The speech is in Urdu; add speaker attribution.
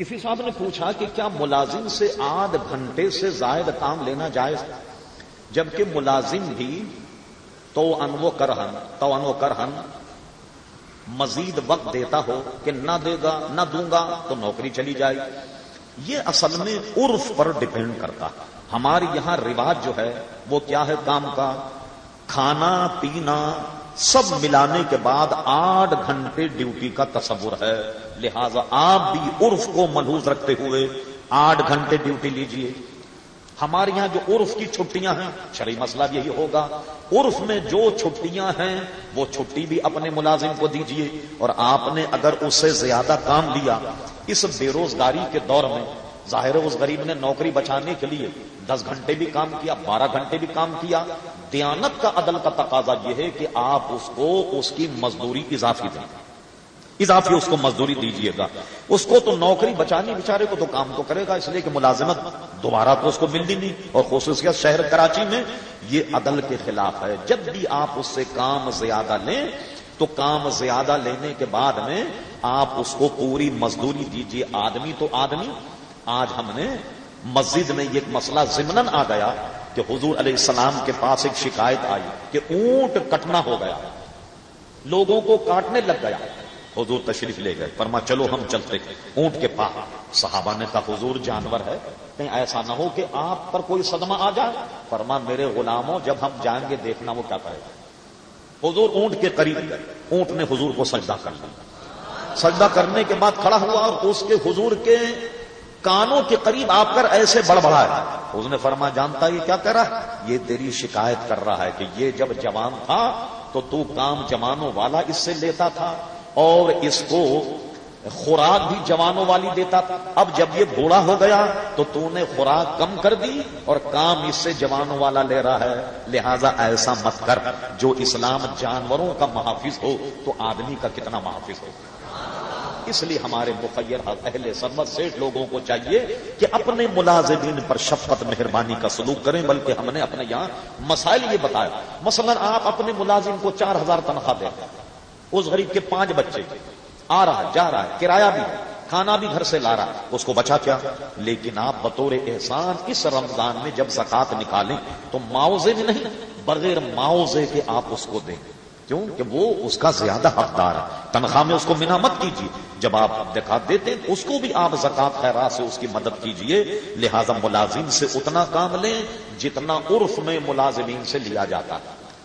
Speaker 1: کسی صاحب نے پوچھا کہ کیا ملازم سے آدھ گھنٹے سے زائد کام لینا جائز؟ جبکہ ملازم بھی تو انو کرہن، تو انو کرہن مزید وقت دیتا ہو کہ نہ دے گا، نہ دوں گا تو نوکری چلی جائے۔ یہ اصل میں عرف پر ڈپینڈ کرتا ہمارے یہاں رواج جو ہے وہ کیا ہے؟ کام کا، کھانا، پینا سب ملانے کے بعد آٹھ گھنٹے ڈیوٹی کا تصور ہے۔ لہذا آپ بھی عرف کو ملحوظ رکھتے ہوئے آٹھ گھنٹے ڈیوٹی لیجیے۔ ہمارے یہاں جو عرف کی چھٹیاں ہیں، شرعی مسئلہ یہی ہوگا۔ عرف میں جو چھٹیاں ہیں، وہ چھٹی بھی اپنے ملازم کو دیجیے۔ اور آپ نے اگر اس سے زیادہ کام لیا، اس بے روزگاری کے دور میں ظاہر اس غریب نے نوکری بچانے کے لیے دس گھنٹے بھی کام کیا، بارہ گھنٹے بھی کام کیا۔ دیانت کا عدل کا تقاضا یہ ہے کہ آپ اس کو اس کی مزدوری اضافی دیں۔ اضافی اس کو مزدوری دیجیے گا۔ اس کو تو نوکری بچانی بیچارے کو تو کام تو کرے گا، اس لیے کہ ملازمت دوبارہ تو اس کو ملنی نہیں۔ اور خصوصیت شہر کراچی میں یہ عدل کے خلاف ہے۔ جب بھی آپ اس سے کام زیادہ لیں، تو کام زیادہ لینے کے بعد میں آپ اس کو پوری مزدوری دیجیے آدمی تو آدمی۔ آج ہم نے مسجد میں یہ مسئلہ ضمن آ گیا کہ حضور علیہ السلام کے پاس ایک شکایت آئی کہ اونٹ کٹنا ہو گیا۔ لوگوں کو کاٹنے لگ گیا۔ حضور تشریف لے گئے۔ پرما چلو ہم چلتے۔ اونٹ کے پاس۔ صحابہ نے کہا، حضور جانور ہے۔ کہیں ایسا نہ ہو کہ آپ پر کوئی صدمہ آ جائے۔ فرما میرے غلاموں، جب ہم جائیں گے دیکھنا وہ کیا کرے۔ گا حضور اونٹ کے قریب گئے۔ اونٹ نے حضور کو سجدہ کر لیا۔ سجدہ کرنے کے بعد کھڑا ہوا اور اس کے حضور کے کانوں کے قریب آپ کر ایسے بڑھ بڑھا ہے اس نے فرما جانتا یہ کیا کر رہا ہے؟ یہ تیری شکایت کر رہا ہے کہ یہ جب جوان تھا تو تو کام جوانوں والا اس سے لیتا تھا اور اس کو خوراک بھی جوانوں والی دیتا تھا۔ اب جب یہ بوڑھا ہو گیا تو تو نے خوراک کم کر دی اور کام اس سے جوانوں والا لے رہا ہے۔ لہذا ایسا مت کر۔ جو اسلام جانوروں کا محافظ ہو تو آدمی کا کتنا محافظ ہو؟ اس لیے ہمارے مخیر اہل سرمت سے لوگوں کو چاہیے کہ اپنے ملازمین پر شفقت، مہربانی کا سلوک کریں، بلکہ ہم نے اپنے یہاں مسائل یہ بتایا۔ مثلا آپ اپنے ملازم کو چار ہزار تنخواہ دیں۔ اس غریب کے پانچ بچے آ رہا جا رہا ہے، کرایہ بھی کھانا بھی گھر سے لا رہا اس کو بچا کیا؟ لیکن آپ بطور احسان اس رمضان میں جب زکات نکالیں تو معاوضے میں نہیں، بغیر معاوضے کے آپ اس کو دیں۔ کیوں کہ وہ اس کا زیادہ حقدار ہے۔ تنخواہ میں اس کو منا مت کیجیے۔ جب آپ دکھات دیتے اس کو بھی آپ زکات خیرات سے اس کی مدد کیجیے۔ لہذا ملازم سے اتنا کام لیں جتنا عرف میں ملازمین سے لیا جاتا۔ ہے